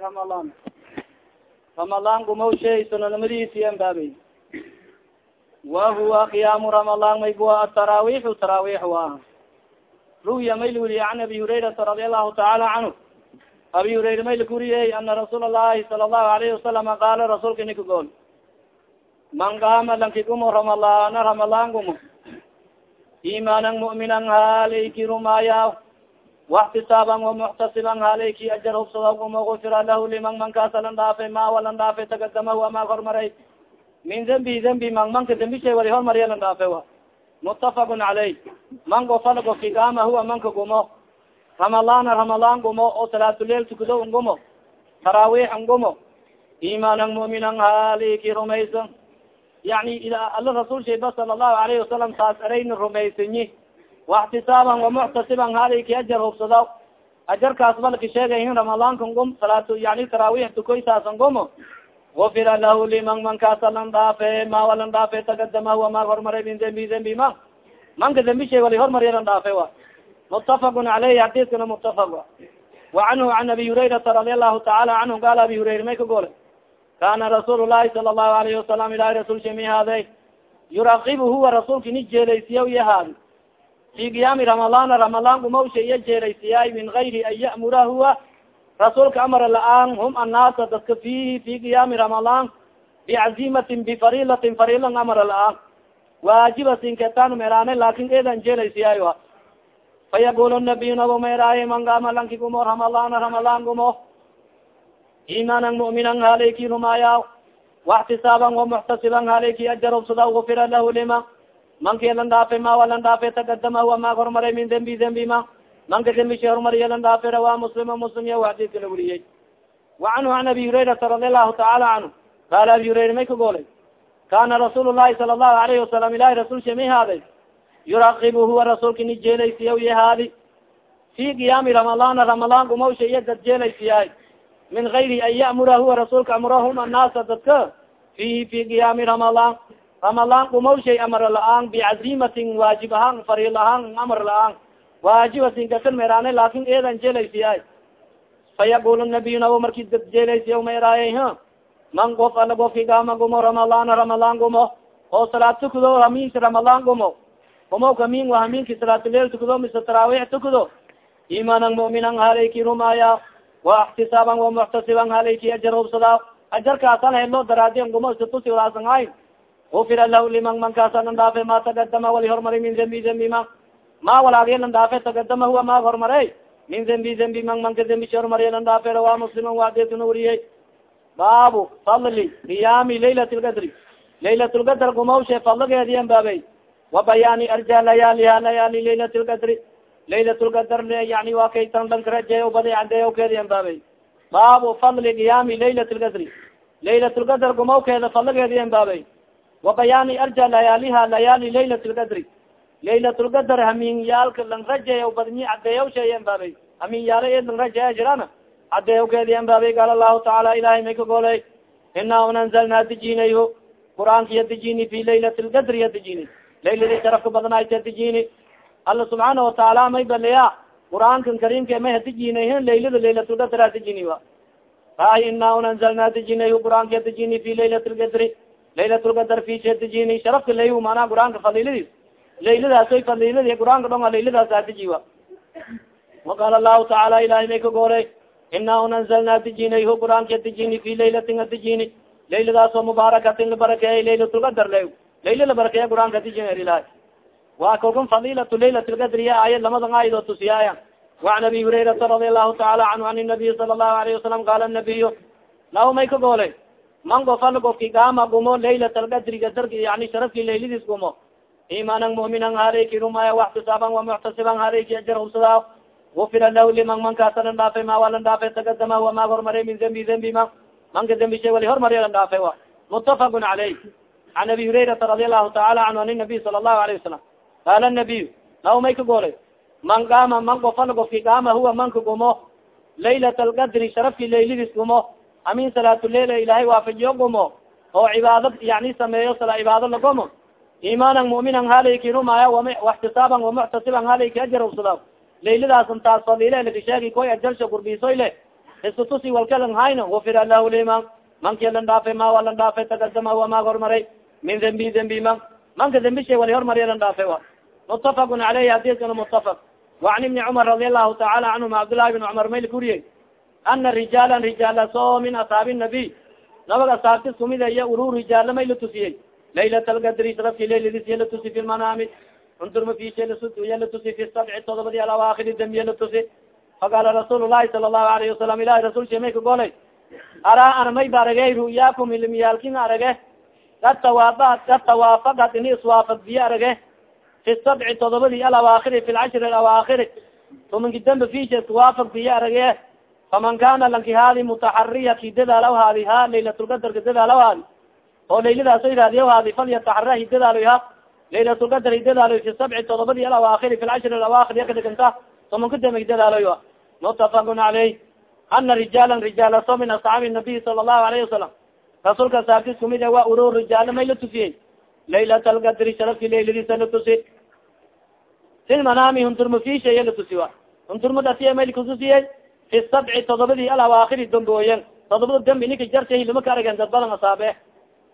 ramadan ramadan gumawshay sunanimadiisi anbaabey wa huwa qiyaamu ramadan maybuwa ataraawiixu taraawiix wa. Ruya mayl wuriye can abi hurayrata radi allahu tacaala canhu abi hurayra mayl kuriyey ana rasuul allahi sala allahu alayhi wasalama qaala rasuulka nika gool man qaama lanki gumo ramadana ramadan gumo. Imanan mu'minan halayki rumaya واxtisaaban وmuctasiban halayki ajar hubsada gumo gufira lahu liman mankaasa lan dhaafe ma walan dhaafe tagadamahu ama hormaray min dembi dembi man manka dembi shay wali hormarya lan dhaafe wa mutafaq caleyh man gofal gofki gaama huwa manka gumo ramadana ramadan gumo oo salaatuleel tukado n gumo taraawiix n gumo imanan mu'minan haliki rumaysan yani ala rasul shayba sala allahu alayhi wasalam saas erayna rumaysanyi واxtisaaban وmuctasiban haliki ajar hubsadaw ajarkaas balki sheegayin ramadaankan gum salaat yani taraawiix tukoy saasan gumo gufira lahu liman mankaasa lan dhaafe ma walan dhaafe tagadamahu ama hormaray min dembi dembi ma manka dembi shay wali hormarya lan dhaafe wa mutafaqun caleyhi hadiskana mutafaq wa وcanhu an abi hurayrata radi allahu taala canhu qaala abi hurayra may ka gole kana rasuul lahi sala الlahu alayhi wasalam ilahi rasul shami haade yuraqib huwa rasuulka ni jeelaysiya yahaadi fi kiyaami ramadaan ramadaan umawsha iyo jeeraysiyaay min gayri an ya'mura huwa rasuulka amar la'aan hum annaasa dadka fiihi fi kiyaami ramadaan bicazimatin bifarilatin farilan amar la'aan waajiba sinketaan meeraane laakin eedan jeelaysiyaay a fayaqul nabiy nabo meeraaye man gaama lanki gumo ramadaan ramadaan gumo iimaanan mu'minan haleyki rumaayaa waxtisaaban wamuxtasiban haleyki ajarobsada gufira lahu lima manki lan dhaafe ma walan dhaafe tagadama huwa maag hormaray min dembi dembi ma. Manka dembi sha hormariya lan dhaafe rawa muslim muslim ya xadiiska la weriyey wa canhu an abi hurayrata radi allahu taala canhu qaala abi hurayra may ka goolay kana rasuul llahi sala allahu alayhi wasalam ilahi rasul sha may haaday yuraqibu huwa rasuulka ni jeelaysiya yahaadi fi qiyaami ramadana ramadaan gumawsha iya dad jeelaysiyaay min gayri an ya'mura huwa rasuulka amrahum annaasa dadka fihi fi qiyaami ramadaan ramadan gumawshay amar la'aan bicazimatin waajib ahaan fariil ahaan amar la'aan waajibatin gakan meeraane laakin eedan jeelaysiyaay fayaqul nabiy nabo marki jeelaysiya meeraayay ha man gof ala gofki gaama gumo ramadana ramadan gumo. Oo salaad tukado hamiinka ramadan gumo. Gumo hamin wa haminki salaatuleel tukado mise taraawiix tukado imanan mu'minan halayki rumaaya. Wa اxtisaaban wamuctasiban halayki ajar hubsadaa ajarkaas hal helo daraadian gumo isa tusi walaasan ayn ufira lah liman mankaasa lan dhaafe ma tagadama wali hormari min dembi dembi ma ma walaagya lan dhaafe tagadama huwa maag hormare min dembi dembi man manka dembi si hormariya lan dhaafe rawa musliman waadetuna wariyey baabu fadli qiyaami laylat lgadri laylat lgadr gumawshe fadligeediyan baabey wa bayaani arja layaaliha layaali laylat lgadri laylat lgadr yani waa kay tan dhankarajeeyo badi cadeeyo keediyan baabey baabu fadli qiyaami laylat lgadri laylat lgadr gumawkeeda fadligeediyan baabey وabayaani arja layaaliha layaali laylat lgadri laylat lgadr hamiinyaalka lang rajeeya badnyi cadeeyaw sheeyen baabay. Hamiinyaala e lang rajeeya jirana. Cadeeyawkeedi an baabay qaal allahu tacaala ilahay may ka goley ina unanzalnaa dijinayho qur'aanka ya dijini fi laylat lgadri ya dijini. Layladii sharafka badnaayta dijini. Alla subxaana watacaala may baleya qur'aankan karimka may hadijinayhin laylada laylatlgadr ha dijini wa. Hay ina unanzalnaa dijinayho qur'aanka ya dijini fi laylat lgadri laylat lgadar fisedijini sharafka lay manaa qur'aanka fadiladiis layladaasay fadiladi qur'aanka dhonga layladaas adijiwa waqaala lahu tacaala ilahay may ka goore ina unanzalnaa dijinayho qur'aanka dijini fi laylatin adijini layladaasoo mubaarakatin labarakeeyay laylatlgadar la layla la barakeeya qur'aanka dijin ilahay waa kalkun fadilatu laylat lgadriya aayad lamadan aayadoo tusiyaaya. Waan abi hurayrata radi allahu taala canhu an nabiy sala allahu alayhi wasalam qaala nabiyo lahu may ka goole man gofal gofki gaama gumo laylat algadri gadar yani sharafki layladiis gumo. Imanan mu'minan haleyki rumaya waxtisaaban wamuctasiban haleyki ajar hubsadaa gufira lahu liman mankaasa lan dhaafe ma waa lan dhaafe tagadama wa maag hormaray min dembi dembi ma. Manka dembi shay wali hormarya lan dhaafe wa. Mutafaqun caleyh can abi hurayrata radi allahu taala canhu an nabiy sala allahu alayhi wasalam qaala nabiy law may ka goolay man gaama man gofal gofki gaama huwa manka gumo. Laylat algadri sharafki layladiis gumo amin salaatuleyl ilahay waafajiyo gumo oo cibaado yani sameeyo sala cibaado lagomo imaanan muminan halayki rumaya waxtisaaban wamuxtasiban halayki ajar ubsada laylidaasan taas fadile lakisheegi koy ajarsha gurbisoy le istutusi walkalan hayno. Wafira lahu liman manki lan dhaafay ma walan dhaafay takadama wa maag hormaray min dembi dembi man manka dembi wali hormariya lan dhaafay wa. Mutafaqun aleyhi muttafaq. Wa wacan ibni cumar radi allahu taala canhuma cabdullahi bin cumar mayl kuriye ana rijaala rijaalaso min asaabi nabiy nabag asaabti sumideya uru rijaalamay la tusiyey laylat algadri sadafki layladiis ya la tusi fi lmanaami cundurma fishya la tusi fi sabci todobadi alawaakhiri dambiya la tusi faqaala rasuul lahi sala allahu alayhi wasalam ilahi rasul shemay ka golay araa ana mayba aragey ru'yaakum ilimiyaalkina arage kad tawaafa kad tawaafaqad ini iswaafagdiye arage fi sabci todobadi alawaakhiri fi lcashri alawaakhiri tomanki dambe fisha iswaafagdiye arage faman kana lanki haadi mutaxariya ki dadaalaw haadi ha laylatulqadarka dadaalaw haadi oo layladaasoo iraadiya haadi falyataxara hidadaaloy ha laylatulqadar hidadaaloy fi sabci todobadi alawaakiri fi lcashri alawaakir yakadhiganta tumanka dambe hidadaaloy mutafaqun caleyh ana rijaala rijaala so min asxaabi nabiy sala allahu alayhi wasalam rasuulka saabtis kumid wa uro rijaala may la tusiyey laylat alqadri sharafki layladiisa la tusi sin manaami hunturma fishaye la tusi wa hunturma dasiye may lkutusiyey fi sabci todobadii alawaakiri dambooyen todobada dambi ninka jarta lama ka aragen dad badan asaabe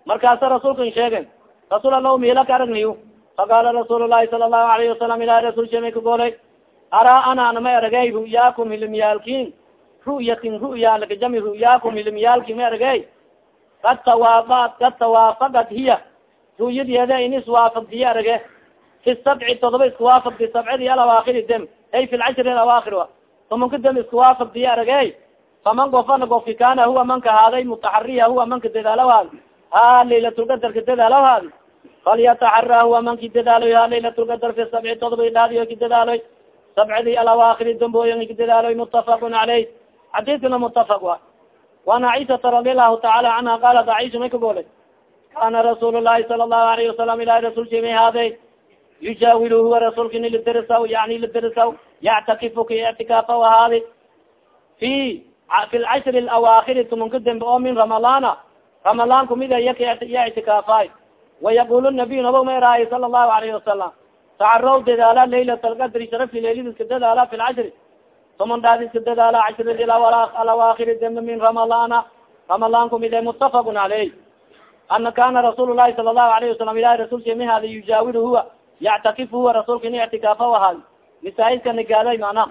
markaasa rasuulkan sheegen rasuul ala miila ka aragniyo faqaala rasuul lahi sala allahu alayhi wasalam ilahi rasul shemay ka goolay araa ana ana may aragay ru'yaakum hilmiyaalkin ru'yatin ru'ya lakajami ru'yaakum hilmiyaalkin may aragay kad tawaafa kad tawaafaqat hiya ru'yadeeda in iswaafaqdiya arage fi sabci todoba iskuwaafaqdi sabcadi alawaakiri dem ay fi lcashri alawaakir a umanka dam iskuwaafagtiya arage faman gofana gofki kana huwa manka haaday mutaxariya huwa manka dadaalow haad ha laylatulgadarka dadaalow haad falyataxara huwa manki dadaaloy ha laylatulgadar fi sabci todoba dhaadiyo ki dadaaloy. Sabcidi alawaakiri damboyon ki dadaaloy mutafaqun aleyh xadiiskana mutafaq wa waan caisaa radialahu tacaala canha qalat caisha may ka golay kana rasuul lahi sala allahu alayhi wasalam ilahi rasulki may haaday yujawil huwa rasulkani lidrsaw yani lidrsaw yactakifu ka ictikaafa ahaadi fi fi lcashri lawaakhiri tumanka dembe oo min ramadaana ramadaan kumida iya ictikaafaay wayaqul nabiy nabag ma eraaye sala allahu alayhi wasalam tacarow dadaala laylat alqadri sharafi leyladiska dadaala fi lcashri tuman dhaadiska dadaala cashri alawaakhiri dembe min ramadaana ramadaan kumide mutafaqun caleyh ana kana rasuul lahi sala allahu alayhi wasalam ilahi rasulka mihada yujawil huwa yactakif huwa rasulka ini ictikaafa ahaad misaaidka nigaaday mana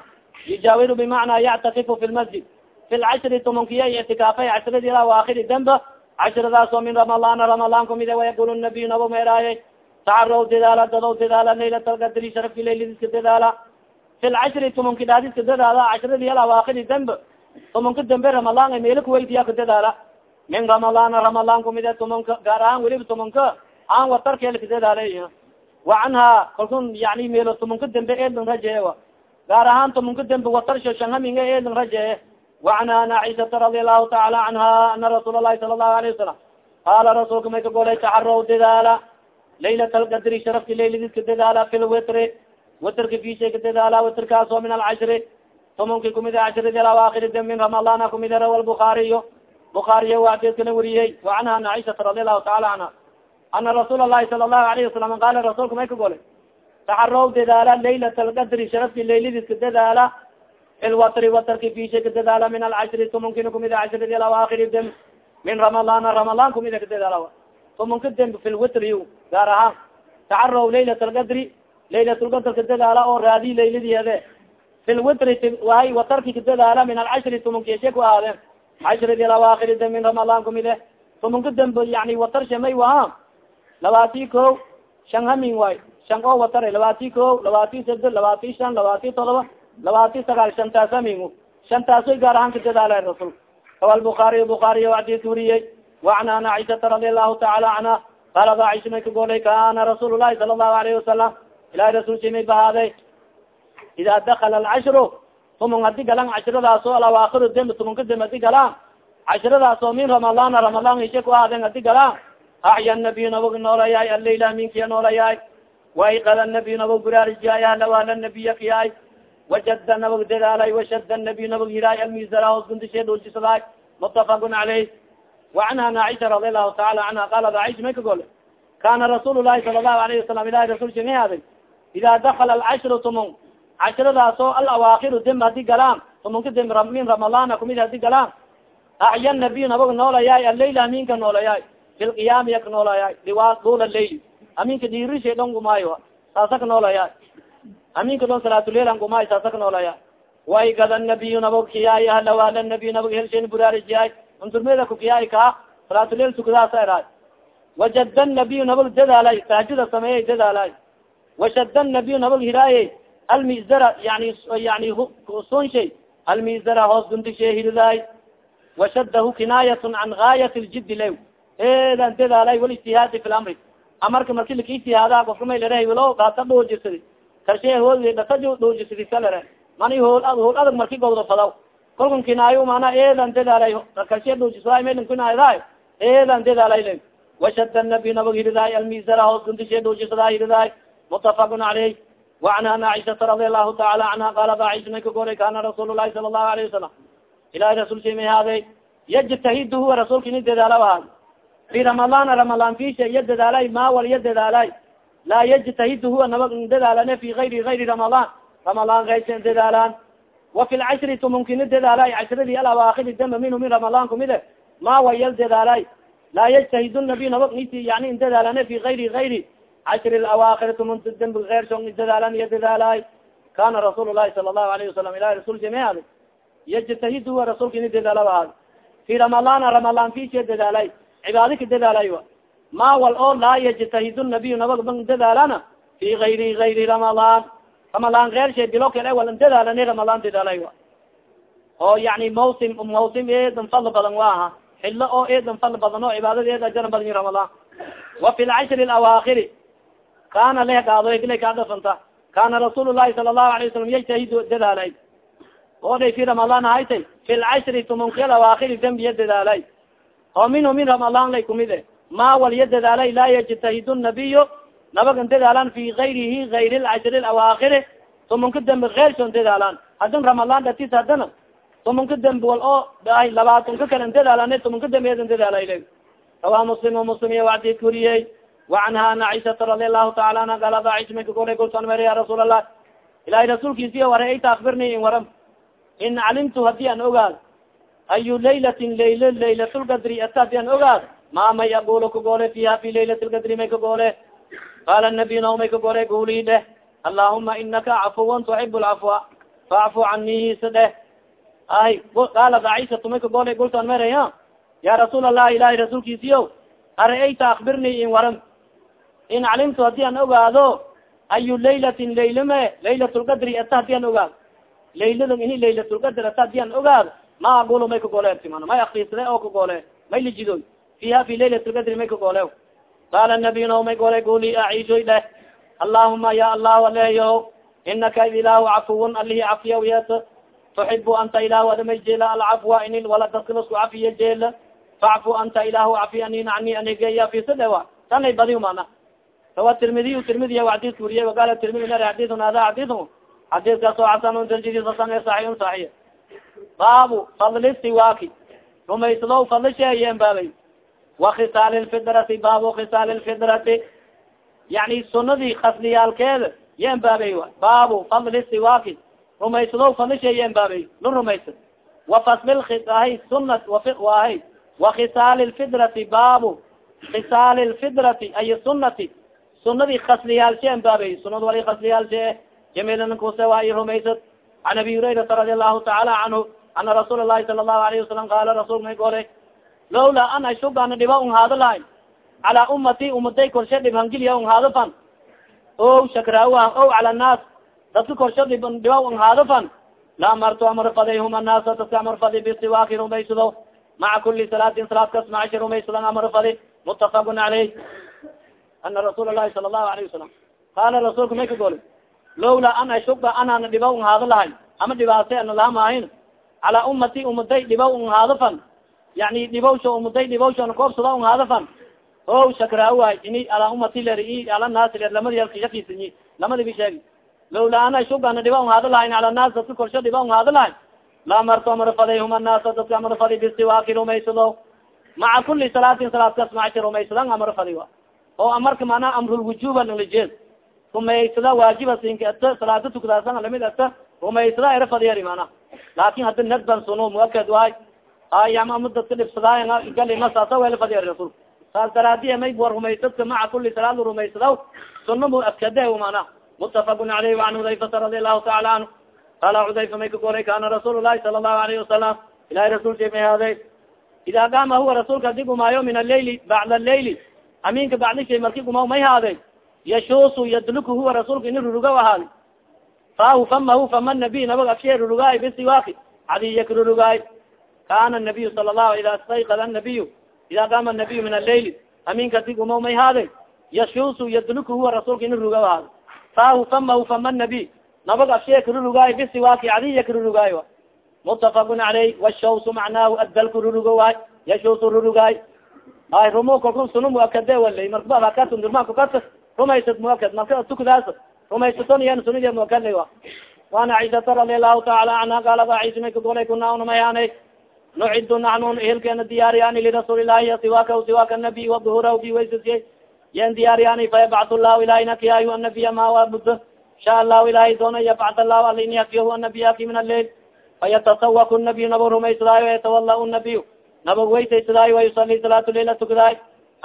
yujaawilu bimacnaa yactakifu fi lmasjid fi lcashri tumankiya ictikaafay cashradi alawaakiri dembe cashradaas oo min ramalana ramalan kumide wayaqul nabiy nabo meeraaye tacarow dadaala dadow dadaala laylat alqadri sharafki layladiska dadaala fi lcashri tumanki dhaadiska dadaala cashradi alawaakiri dembe tumanka dembe ramalan meela kuweydiya ka dadaala min ramalana ramalan kumide tumanka gaar ahaan weliba tumanka aan watarkeelka dadaala wacanha kalkun yani meelo tumunka dembe eelan rajeewa gaar ahaan tumunka dembe watarsho shanhaminga eelan rajee wacanha an aisata radi allahu taala anha ana rasuul alahi sala allahu alayhi wasalam qaala rasuulka may ka golay tacarow dadaala laylat algadri sharafki layladiska dadaala fi lwitri witrka fise ka dadaala witrkaas oo min alcashri tumunki kumid cashridi alawaakhiride min ramadana kumid rawa lbukhaariyo bukhaariyo waa adidkana wariyey wacanha an aisata radi allahu taala anha ana rasuul lahi sala lahu alayhi wasalam qaala rasuulka may ka golay taxarow dadaala laylat alqadri sharafki layladiis ka dadaala filwatri watarki bisha ka dadaala min alcashri tumonkina kumida cashridi alawaakhiri dem min ramadana ramadan kumida ka dadaala tumonka demb filwitri gaar ahaan taxarow laylat alqadri laylatulqadr ka dadaala oo raadi layladiede filwitri waay watarki ka dadaala min alcashri tumonkishe ku aade cashridi alawaakhiri dem min ramadan kumide tumonka demb yani watar shamay waha labati ko shan hamin waay shan o watare labati ko labati sado labati shan labati todoba labati sagaal shantaas hamin shantaasay gaar ahaan ka dadaala rasulka rawa buaariy buaariy adis wuriyey waan ana aisata radi allahu taala anha qalad aisha may kagoolay kana rasuul lahi sala lahu alayhi wasalam ilahi rasulki may bahaaday ida dakala alcashru tumun hadi galan cashradaas oo alawaakiru tumun ka dembi hadi galaan cashradaasoo min ramadaan ramadaan ishe ku ahaadeen hadi galaan acya nabiy nabog noolayahay alayla minkiya noolayahay waikada nabiy nabog buraarijiyaay ahlawaala nabiya kiyaay wajada nabog dadaalay washada nabiy nabog yiraay almizara hoos gundishe dhuulsisadaay mutafaqun caleyh وcanha an caiشha radi الlahu taala canha qalat caiشha may ka gole kana rasuul الlahi sala الlahu alayه wasalam ilahi rasulka may haday ida dakala alcashru tumon cashradaas oo alawaakiru dem hadi galaan tumunka dembi min ramadana kumid hadi galaan axya nabiy nabaga noolayaay alayl aminka noolayaay bilqiyaami yak noolayaay diwa dula lail aminka dhiirisha dhon gumaayo saasa ka noolayaay aminka dhon salaatuleil gumaayo saasa ka noolayaay way gada nabiy nabag kiyaay ahla ahla nabiy nabag helshen buraarijiyaay unturmeda ku kiyaay kaa salaatuleil tukadaasa eraay wajada nabiy nabag dadaalay tahajada sameeyay dadaalay washada nabiy nabag hiraaye almizara yani yani sunshay almizara hoos guntishe hiridaay washadahu kinaayat can gaayat ljidi lew eedan dadaalay walitihaadi fi lamri amarka marki laka itihaada kofka may larahay walo daata dhuujisadi kashe hool data dhuujisadi salare mani hool hool adag marki gowdo fadaw. Kolkan kinaayo mana eedan dadaalay kashe dhuujisadaay maylan eedan dadaalay len washada nabi nabag hiridaay almisara hoos gundishe dhuujisadaa hiridaay mutafaqun caleyh waan an caisaa radi alahu taala anha qaala ba cisa may ka goray kana rasuul lahi sala lahu alayh wasalam ilahi rasul shamay haade yajtahidu huwa rasuulka fi ramadana ramadan fisha iya dadaalay mawal iya dadaalay laa yajtahid huwa naba dadaalane fi ayri ayri ramadan ramadan kaysa dadaalaan wa fi lcashri tumunkina dadaalay cashradi alawaakiri dama minhu min ramadan kumide mawal yal dadaalay laa yajtahid nabi naba yani indadaalane fi ayri ayri cashri lawaakiri tumundamb eyrson dadaalan iya dadaalay kana rasuul lahi sala lahu alayhi wasalam ilahi rasulkama ad yajtahid huwa rasulka ina dadaala ad fi ramadana dadaalay cibaada ka dadaalayo ma wal oo laa yajtahid nabiy nabag bang dadaalana fi ayri ayri ramadan ramadan eer shay bilo kale wal dadaalani ramadan dadaalayo oo yani mawsim mawsim eedan fadl badan waaha xilo oo eedan fadl badan oo cibaadada eed ajana badan yi ramadan wa fi lcashri lawakiri kana lehgaadogla kadhasanta kana rasuul lahi sala lahu alayه wasalam yajtahid dadaalay oo dhay fi ramadan haytay fi lcashri tumanki lawakiri dambiya dadaalay oo minhu min ramadan lay kumide ma walya dadaalay laa yajtahid nabiyo nabagan dadaalaan fi ayrihi ayr lcashri awaakhiri. Tumunka dembe keyrson dadaalaan hadin ramadan datis hadana tumunka dembe wal oo ah labaatunka kalen dadaalaan tumunka dembeydan dadaalay rawa muslim muslim iyo wacdii kuriyey. Wacanha ana caisaa radi allahu taala anha galada cismaka kole kulsan mer ya rasuul allah ilahay rasuulkiisiyo ware ayta akbirni in waram. In calimtu haddii an ogaal ayu laylatin laylo laylatulgadri atadian ogaad. Ma may agulo kagoole fiha fi laylatulgadri may kagoole qaala nabiy naw may kagoole guuli dheh allahuma inaka cafuwan tuxib lcafwa facfu cani sa dheh ay qaalat aisatu may kagoole gultan meraya ya. Rasuul allah ilahi rasuulkiisiyo araayta akbirni in waran in calimtu haddii an ogaado ayu laylatin laylame laylatulgadri ata haddii an ogaado laylada ini laylatulgadr ata haddii an ogaado ma aqulo may kagoleman may akrisade oo kagole may lijidoy fiha fi laylat lqadri may kagole qaala nabiy no may gole guli aciisoy dheh allahuma ya allah aleyo inaka ilahu cafuwan alihi cafiya yet tuxibu anta ilahu adamay jeela alcafwa in wala daskabasku cafiya jeela facfu anta ilahu cafi anin ani anigeya fisadewa tanay badi mana. Rawa tirmidiy tirmidiya xadidka wuriye waqala tirmidi nar xadithun hada xadithun xadiskaasoo xasanun darjidisasan saxiun saxiix baabu fadli siwaaki. Rumaysado fadli sheeyeen baabay wa khisaali lfidrati baabu khisaali lfidrati yani sunadii kasliyaalkeeda yen baabay baabu fadli siwaaki. Rumaysado fadli sheeyen baabay la rumaysa wa fasli suna ahy wa khisaali lfidrati baabu khisaali lfidrati ay sunati sunadii kasliyaalsheen baabay sunad wali kasliyaalshee jamilnakuse waa i rumaysad an abi hurayraa radi alahu taala canhu ana rasuul lahi sala lahu alayhi wasalam qaala rasulka may golay lawla an ashub ana dhiba un haado lahay calaa ummati umaday korshe dhib hangiliya un haado fan o shakraawa o cala naas dadka korshe dhib dhiba un haado fan laamartu amar fadayhum annaasa dadka amar fadi bisiwaaki rumaysado maca kuli salaatin salaad kas macashi rumaysadan amar fadi mutafaqun caleyh ana rasuul lahi sala lahu alayhi wasalam qaala rasuulka may ka lawla an ashuba anana dhiba un haado lahay ama dhibaase ana laha maahin calaa umati umaday dhiba un haado fan yani dhibawsha umaday dhibawsha koobsada un haado fan o shakraawaay ini alaa umati ler ala naasi ler lamadi yalkishakiisiny lamadi bi sheegi. Lawla an ashuba ana dhiba un haado lahayn. Cala naas dadka korsho dhiba un haado lahay la amarto amar faday hum annaasa dadka amar fadi bisiwaaki rumaysado maca kuli salaatin salaad kas macashi rumaysadan amar fadi a oo amarka manaa amrulwujuba nalajeed rumaysada waajiba sinka ata salaada tukadaasan la mid ata rumaysada era fadiyari mana laakin haddi nadban suno muakad waay. Ay ama dadka dhibsadaay galima saasa weli fadiya rasulka saas daraadiya may war rumaysadka maca kuli salaad rumaysadaw suno muakade mana mutafakun aleyh waan hudayfata radi allahu taala canhu qala cudayfa may ka goray kana rasuul lahi sala allahu alayhi wasalam ilahi rasulka may haday ida gama huwa rasuulka hadi gumaayo min allayli bacda allayli aminka bacdi shay marki gumaw may haaday yashuusu yadluku huwa rasuulka ini ruruga ahaadi fahu famahu fama nabiy nabag afshe rurugaay bisiwaaki cadiya karurugaay kana nabiyu sala lahu ida staykada nabiyu ida gama nabiyu min allayli aminka hadi gumaw may haaday yashuusu yadluku huwa rasuulka ini ruruga ahaadi fahu famahu fama nabiy nabag afshe karurugaay bisiwaaki cadiya karurugaay mutafakun caleyh washaws macnaahu adalku rurugo waay yashaws rurugaay. Ay rumo kalku sunu muakade walay markaba akatu durmakukat rumaysad muakad marka tukdaas rumaysaton yan sunid muakadla wa waana caishata radi allahu taala canha gaalad aisha may kagolay kuna unamayaanay nucidu naxnu ehelkeena diyaariyani lirasuuli ilahi siwaka siwaka nabiy waduhura biwaysasiye yan diyaariyani fayabcat llahu ilahi nakiyahu anabiya ma wa muddo insha allahu ilahi doona yabcat allahu alini akiyahu anabiyaki min alleil fayatasawak nabiy nabo rumaysadaayo yatawala nabiy nabog weysaysadaayo wayusali salaat leila tukadaay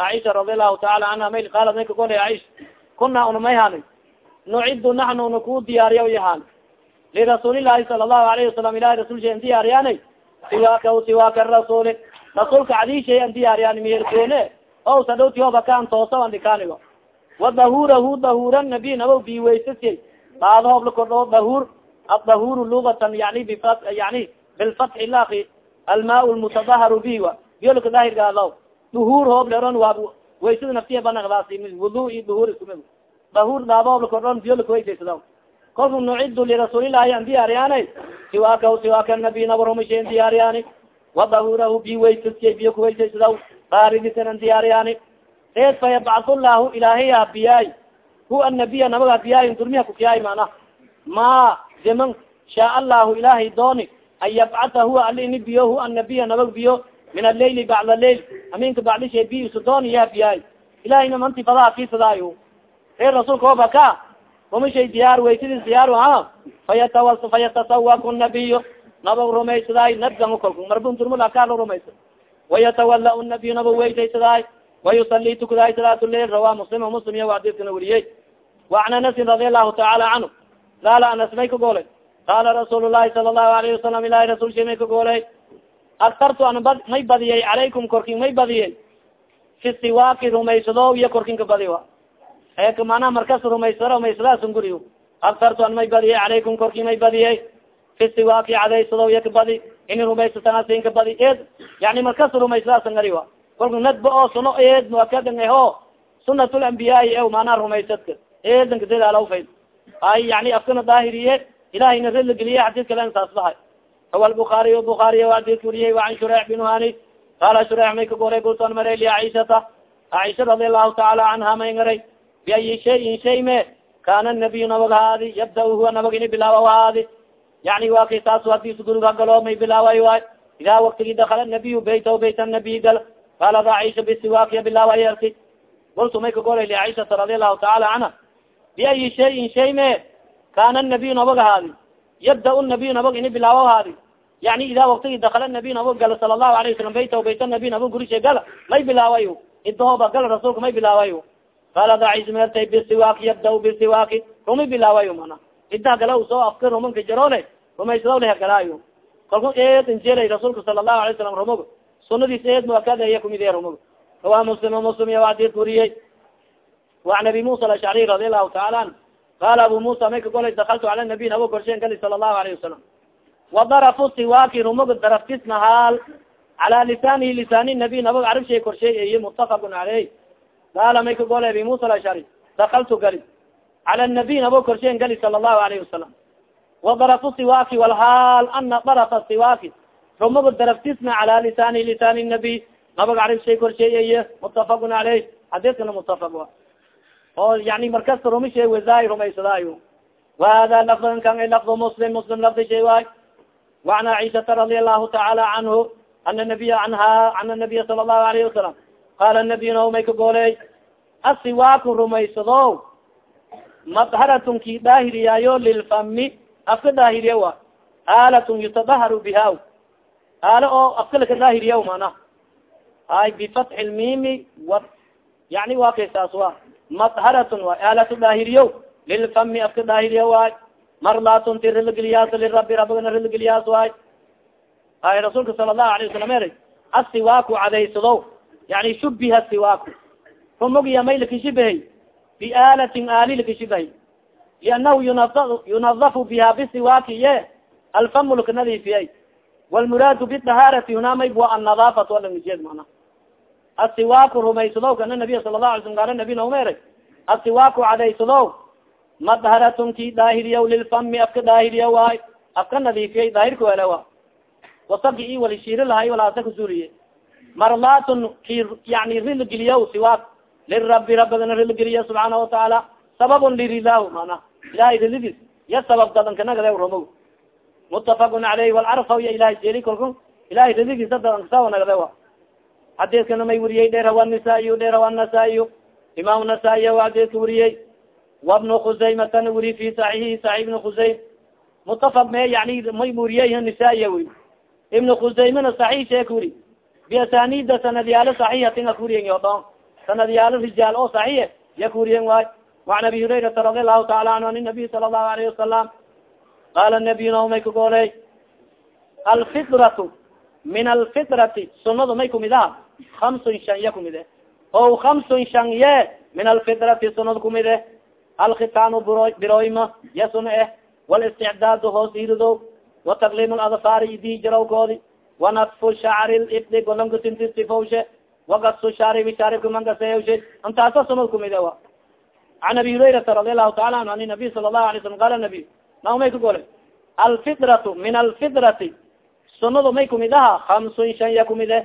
aisha radi allahu taala canha mayl qaalad may kagolay aisha kuna una may hanin nucidu naxnu una ku diyaariya yahaan. Lirasuulilahi sala allahu alayhi wasalam ilahi rasul shay an diyaariyaanay siwaaka siwaaka rasuuli. Rasuulka cadishay an diyaariyaan miyerkoone o sadhowti hobakaan toosa an dhikaanigo. Wa dahurahu dahura nabiy nabo biweysasay baado hoob la kordhoo dahur adahur lugatan yani yani bilfatxi laki almaa lmutadaharu bi wa. Biolka dahirgaadaw duhur hoob leron waa waysada naftiya banakdaas wudu i duhur iskumid dahur daaba hoob lakordhon biolka weysaysadaw kolku nucidu lirasuulilahi an diyaariyaana siwaaka siwaaka nabiy nabarumashe an diyaariyaani wadahurahu bi waysasiya biyo kuweysaysadaw baaridisan an diyaariyaani eed fa yabcathu llahu ilaahay habiyaay hu anabiya nabaga habiyaay durmiha kukiyaay mana. Ma deman shaa allahu ilaahay dooni an yabcata huwa alini biyo hu anabiya nabag biyo min allayli bacda lail aminka bacdi shay bi isu dooni yahabiyaay ilahayna manti fadaha kiisadaayo reer rasuulka obaka ruma shay diyaar waysidis diyaar ha fayatawa fayatasawaku nabiyo nabag rumaysadaay nadgan ukolku marbunturmulakaalo rumaysa wayatawala nabiy nabag weysaysadaay wayusali tukadaay salaat lail rawa muslim muslim iya adidkana weriyey waan anasin radi allahu taala canhu qaala anas may ka goolay qaala rasuul lahi sala lahu alayhi wasalam ilahi rasul sha may ka goolay aktartu an ba may badiyey calaykum korkin may badiyey. Fi siwaaki rumaysado iyo korkin ka badi a eka manaa markas rumaysada rumaysadaasun guri aktartu an may badiyey calaykum korkin may badiyey. Fi siwaaki cadaysado iya ka badi. Ini rumaysatanasin ka badi ed yani markas rumaysadaasan gari a kolka nadba oo suno ed muakadan eho sunat lambiyaai e manaa rumaysadka. Edanka dadaalawfayd ay yani afkana daahiriye ilahayna radlageliye xadid kalen saas bahay rawa buaariy buaariy adidka wariyey waan shureix bin hani qala shureix may ka goray gulton maray li aishata aisha radi allahu taala canha may ngaray biayi shayin shay me kana nabiy nabag haadi yabda huwa nabag ini bilaawa haadi yani wa kay taas hadis guriga galo may bilaaway waay ida waktigi dakala nabiy bayta bayt nabiy gal qalat aisha bisiwakiya bilaaway arti gultu may ka goray li aishata radi allahu taala canha biayi shayin shay me kana nabiy nabag haadi yabda nabiy nabag ini bilaawo haadi yani ida waktigi dakala nabiy nabag gala sala allahu alayه wasalam bayta bayt nabiy nabag gurishe gala may bilaaway idahooba gala rasuulka may bilaaway qalat aisha mertay bisiwaaki yabda bisiwaaki rumi bilaaway mana idah gala soo afka rumanka jarole rumaysadaw leha galaayo kalku eed injelay rasuulka sala allahu alay salam rumog sunadiis eed muakadaya kumid rumog rawa muslim muslim iya adidka wariyey وan abi musa alashcri radi alahu taala an qala abu musa may ka golay dakaltu ala nabiy nabo korshen gali sala allahu alayhi wasalam wadarafu siwaaki rumog daraftisna haal cala lisanihi lisani nabiy nabag carabshay korsheey iyo mutafaqun caleyh qaala may ka golay abi musa alashari dakaltu gali cala nabiy nabo korshen gali sala allahu alayhi wasalam wadarafu siwaaki walhaal ana darafa siwaaki rumog daraftisna cala lisani lisani nabiy nabag carabshay korsheey iyo mutafaqun caleyh xadiskana mutafaq wa oo yani markasta rumi shay wazaay rumaysadaayo wahada lafdan kan lafdu muslim muslim lafdi shay waay وan caiشata radi aلlahu taعala canhu ana nabiya anha ana nabiya sala الlahu alayه wasalam qala nabiy no may ka gooley asiwaaku rumaysado madharatun ki daahiriyaayo lilfami afka daahiriya wa aalatun yutadaharu biha aalo oo afkalaka daahiriya mana ay bifatxi lmimi wa yani wa kay saas wa madharatun waay aalatu daahiriyo lilfami afka daahiriya waay marlatun ti rilgeliyaas lirabi rabigana rilgeliyaas waay ay rasuulka sala allahu alayه wasalam eri asiwaaku cadaysado yani shubiha siwaaku rumugya may lakashibahay biaalatin aali lakashibahay liannahu yunadafu biha bisiwaaki ye alfamu laka nadiifiyay wlmuraadu bidahaarati hunaamay wa annadaafat alamijeed mana asiwaaku rumaysado kana nabiya sala lahu ala slam gaala nabi naumere asiwaaku cadaysado madharatun ki daahiriya lilfami afka daahiriya waay afka nadiifiyay daahirka wele wa wasagi i wali shiiri lahay walaasa kasuuriye marlatun ki yani rilgeliya siwaak. Lirabi rabigana rilgeliya subxaana watacaala sababun lirilah mana ilahay rilidis ya sabab dadankanagade romo mutafaqun aleyh walcarfa ya ilahay jeli kalku ilahay rilidisa dadankasawanagade wa xadiskana may wariyey dheerawa nasaa-iy dheerawa nasaa-iy imaam nasaa-iy wa xadiska wariyey wabnu khuzaymatana weriy fi saxiihi saxi ibnu khuzaym. Mutafaq me yani may wariyey nisaa-iya weri ibnu khuzaymena saxiix sheek weri biasanida sanadyaalo saxiihatin akuriyen o dhon sanadyaalo rijaal oo saxiix yakuriyen waay. Waan abi hurayrata radi allahu taala anhu an inabiy sala allahu alayhi wasalam qaala nabiyuna may kagooley alfitratu min alfitrati. Sunada may kumid aha hamsun shan ya kumid e o hamsun shan ye min alfitrati sunad kumid e alkhitaanu biroyma ya suna eh walisticdaadu hoos irido wataklim ladfaari idii jarawkoodi wanatfu shacri libdi golonka tintistifowshe wagasu shaaribi shaaribka mangaseyawshe intaasa sunad kumid e wa an abi hurayrata radi allahu taala anhu an nabiy sala lahu alay slam qala nabiy naumay ka gole alfitratu min alfitrati sunadu may kumid aha hamsun shan ya kumid e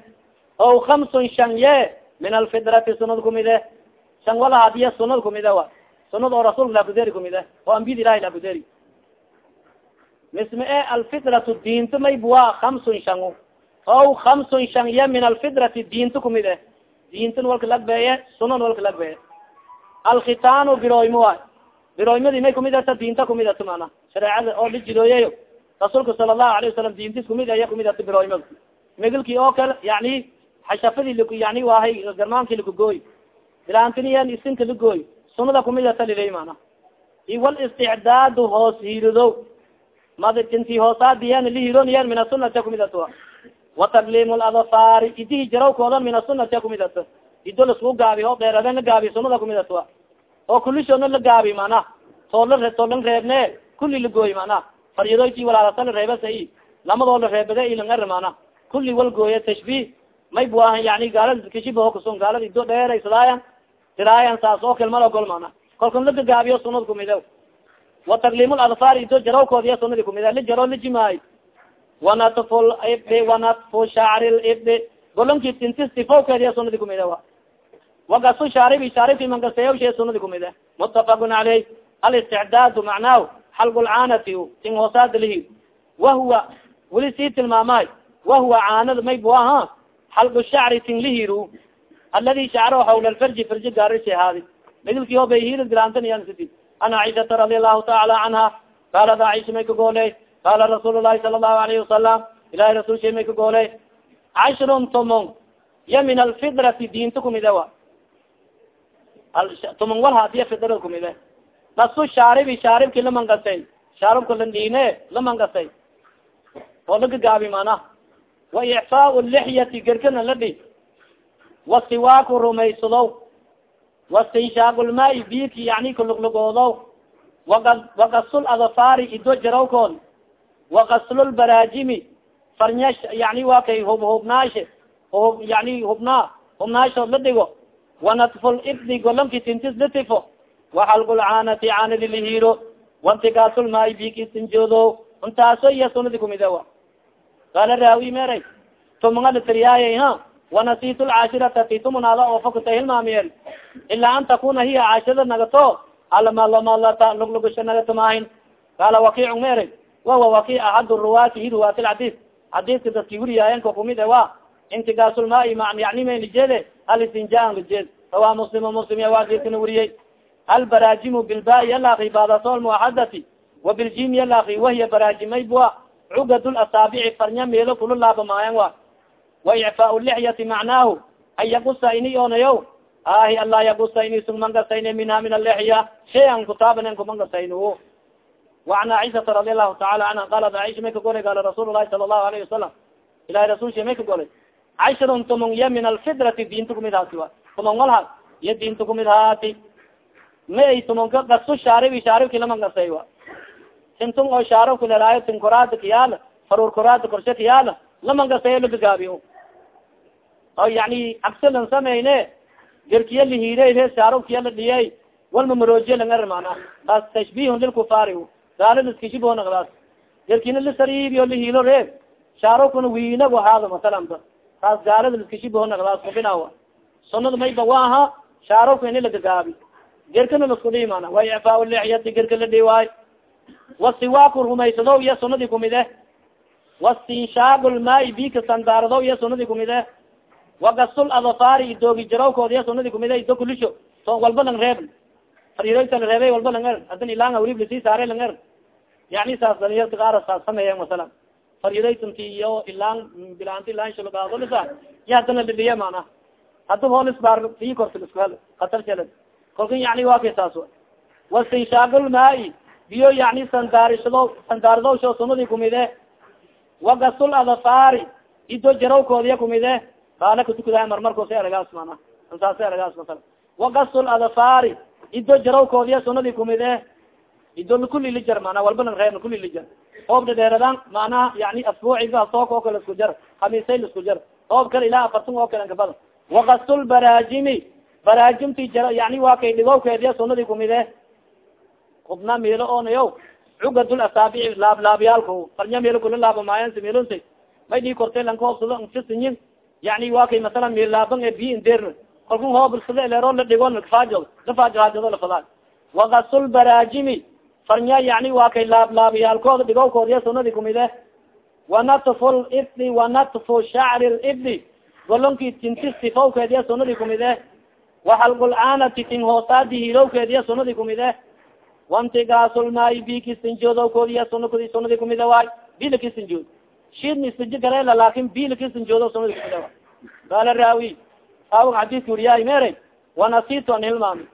o hamsun shan ye min alfitrati sunad kumid e shan walahadiya sunad kumid e wa sunad oo rasulka lakuderi kumid e oo ambiyada ilahi lakuderi misma e alfitratu diinta maybua hamsun shan o hamsun shan ye min alfitrati diinta kumid e diintan walka lagbeeye sunan walka lagbeeye alkhitaanu birooymo waay birooymadi may kumid ata diinta kumid ato mana shareecada oo la jirooyayo rasuulka sala allahu alayh wasalam diintis kumid aya kumid ato birooymada megelki oo kale yani xashafadi l yani wahay garmaanki lakagooy bilaantiniyan isinka lagooy sunada kumid ata lilay mana iwal isticdaadu hoos hiirido mad inti hoosaadiyan lihiironiyan min asunati kumid ato wataklim ladfaari idihi jarawkoodan min asunati kumid ato ido lasku gaabi o dheeraden la gaabi sunada kumid ato oo kulishoona la gaabi mana toola toolan reebne kuli lagooy mana faryadoyti walaalasa la reebasa i lamadoo la reebade ilangar mana kuli wal gooye tashbih may buahan yani gaalada kashibaho kusun gaalada ido dheeraysadaayan diraayan saas oo kalmal ogol mana kolkan laga gaabiyo sunada kumid wataklim ladfaar ido jarawkoodiya sunadi kumid la jaro la jimaay. Wanatfu libdi wanatfu shacri libdi golonki tintistifawkeediya sunadi kumid wagasu shaaribi shaaribki mangaseyaw sunadi kumid mutafaqun caleyh alisticdaadu macnaahu xalgu lcaanati tin hoosaada lihi wahuwa weli sii tilmaamaay. Wahuwa caanada may bu aha xalbu shacri tinlihir aladi shacro hawl lfarji farji gaarisi haadi. Dhegilki o bayhir grantaniyansidi an aishata radi allahu taala canha qaalat aisha may ka gooley qaala rasuul lahi sala allahu alayhi wasalam ilahi rasul sha may ka gooley cashrun tomon ya min alfidrati diinta kumide ah wa. Tomon wal hadiya fidra kumide dasu ah. shaaribi shaaribki lamangasay shaaribka landine lamangasay oo lagagaabi mana wa icfaa lixyati gerkana la dhi wasiwaaku rumaysado wastinshaaqulmaai biki yani kaluglugodo waga wagasul adafaari ido jarawkood wagaslulbaraajimi farnya yani wa kay hub hub yani hubnaa hubnaashood la dhigo. Wanatful ibdi golonki tintis la tifo. Waxalgulcaanati caanadi lihiiro wantigaasulmaai biki istinjoodo intaaso iya sunadi kumidewa qaala raawi meray tumanga latiriyaaye ha wanasiit lcaashirata titumunaada oofakata hilmaamiyel ilaa an takuna hiya caashirada nagato. Almalamalata luglugasha nagata maahin qaala wakiic meray wahuwa waki axad ruwaati hi ruwaati lxadiis xadiiska dadki wuriyaayenka kumid e wa intigaasulmaai ma yani may lijeede alistinjaan lijeed rawaa muslim muslim ya waadiskana weriyey albaraajimu bilbaai yalaaki baadasool muaxadati wa biljim yalaaki wahiya baraajimay bua cugad asaabici farnya meelo kula laabamaayan wa. Wa icfaa lixyati macnaahu an yagusa ini onayo ahi anlaa yagusa ini sugmangasayne minha min alexya shayan kutaabanen kumangasaynu waan caisaa radi alahu taala anha qaalat caiha may ka golay gaala rasuul lahi sala lahu alayhi wasalam ilahi rasulsha may ka golay cashrun tumon ya min alfidrati diinta kumid haati wa. Tumon walha iyo diinta kumid haati ma ay tumonka gasu shaarib shaaribki lamangasay wa sintung oo shaarib kulelaayo tin koraada kiyaala faruur koraada korshe kiyaala lama gasayo lagagaabi o yani agsilan sameyne gerkiya lihiire shaaribkiya la dhiyay walma maroojiye langar mana taas tashbihun lilkufaari gaalada iskishibonaqdaas gerkina lisariibiyo lihiilo reeb shaaribkuna wiinagu ahaado masalan ba taas gaalada iskishibonaqdaas kubinawa sunada mayba waaha shaaribka ini lagagaabi gerkana lasku dhii mana wa icfaa lixyati gerka la dhii waayo wasiwaaku rumaysado iya sunadii kumid eh. Wastinshaaq lmaai bika sandaarado iya sunadii kumid eh. Wagasul adafaari idoogi jarawkood iya sunadii kumid eh ido kulisho so walba lang reeb. Fariiroyta la reebay walba lang er. Hadan ilaan awrib la sii saare lang er. Yani saas dalinyarta qaar saas sameeya masalan. Fariidoytanti iyo ilaan bilaanti ilaan shulgaadolisa ya hadana liliya mana hada hoolisbaar fii korta lisku hel khatar shelad kolkan yani waa kay saas wastinshaaqulmaai biyo yani sandaarishado sandaardowsho sunadii kumide. Wagasul adafaari ido jarawkoodiya kumide. Kaala kutukudaa marmarkosa eragaas mana saasa eragaas masala wagasul adafaari ido jarawkoodiya sunadii kumide. Ido lakuli lijar mana walba lang reeb lakuli lijar oob dhadheeradan manaha yani asbuuciga sook oo kale isku jar khamiisay isku jar. Oob kale ilaa afartan oo kale nkabada wagasul baraajimi baraajimti jar yani waa kay dhigowkeediya sunadii kumide kubna meelo onayo cugadul asaabici laablaabyaalka farnya meelo kula laabamaayan meelonsa may dhii kortay lanka hoobsado nfisinyin yani waa kay masalan meel laaban e bi inderna kalku hooblsada eleero la dhigo lafaajo lafaajhaajado lafadaa wagasul baraajimi. Farnya yani waa kay laablaabyaalkooda dhigowkoodiya sunadii kumide wanatfu libdi wanatfu shacri libdi golonki tinti sifawkeediya sunadii kumide waxalgulcaanati tin hoosaadi hilowkeediya sunadii kumide wantigaasulmaay bikistinjoodkoodiya sunakodi sunadii kumida waay bilakistinjood shidna istinji gareela laakin bilakistinjoodo sunadii kumida waay qaala raawi saawag xadiiska wuriyaay mere wanasitu an hilmaami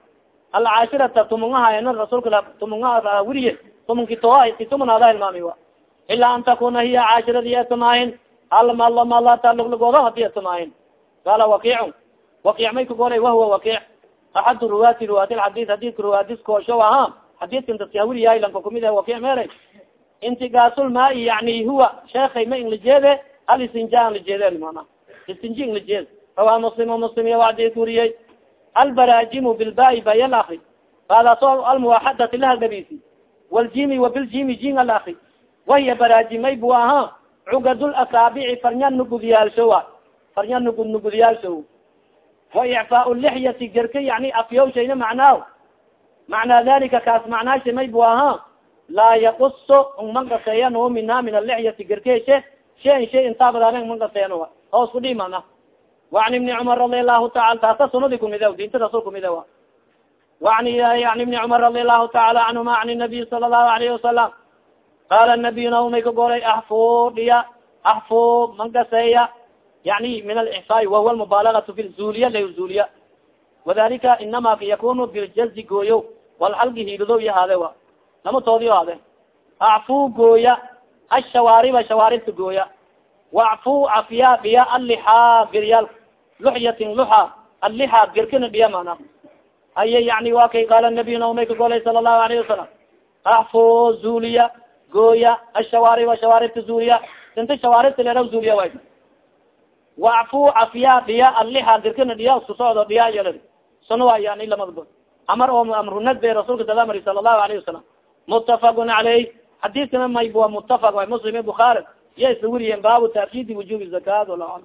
alcaashirata tumungahayan rasuulka tumungaha wuriye tumunki toa itumunada hilmaami wa ilaa an takuna hiya caashiradi atamaahin almalo malata luglugoodo haddii atamaahin qaala wakiicu wakiic may kagolay wahuwa wakiic axadu ruwaati ruwaati lxadiis hadidka ruwaadis koosho aha xadidkan dadka wuriyahay lanka kumid wakiic mere intigaasulmaai yani huwa sheekay ma inlajeede alisinja anlajeede mana istinji inlajeed rawaa muslim muslim iya wacdika wariyey albaraajimu bilbai bayal akri baadaso almuwaxadati lahadabisi waljimi wabiljimi jin al akri wahiya baraajimay bu aha cugadul asaabici farnya nugudyaalsho wa farnya nugud nugudyaalsho wa icfaa lixyati gerka yani afyawshayna macnaaw macnaa dalika kaas macnaashe may bu aha laa yakuso umagaseya no mina min alixyati gerkeshe shan shay intaabadaale magaseya hoos kudhi mana wacan ibni cumar radi lahu taala taasa sunadi kumide dinta rasul kumide a waani an ibni cumar radi lahu taala canhuma an nabiy sala lahu alayhi wasalam qaala nabiyuna umay ka golay ahfudhiya ahfu magaseya yani min alixfaai wahuwa almubaalagatu fi zuuliya la wadalika inama yakunu biljazzi gooyo walxalgi hiilodo iyo haade wa. Lama toodiyo haade acfu gooya ashawaariba shawaaribta gooya. Wacfu cafiya dhiya alixaa geryaal luxyatin luxa alixa gerkana dhiya mana aye yani wa kay qaala nabiy naumay ka golay sala الlahu alayhi wasalam axfu zuliya gooya ashawaariba shawaaribta zuliya inta shawaaribta leera zuliya way wacfu cafiya dhiya alixa gerkana dhiya isku socdo dhiya yal suna wa yani lamadba amar oo amrunad be rasuulka dadamari sala الlahu alayhi wasalam mutafaqun caleyh xadiiskana may wa mutafaq way muslim i bukaari iya isla weriyen baabu taakidi wujubi zakat wala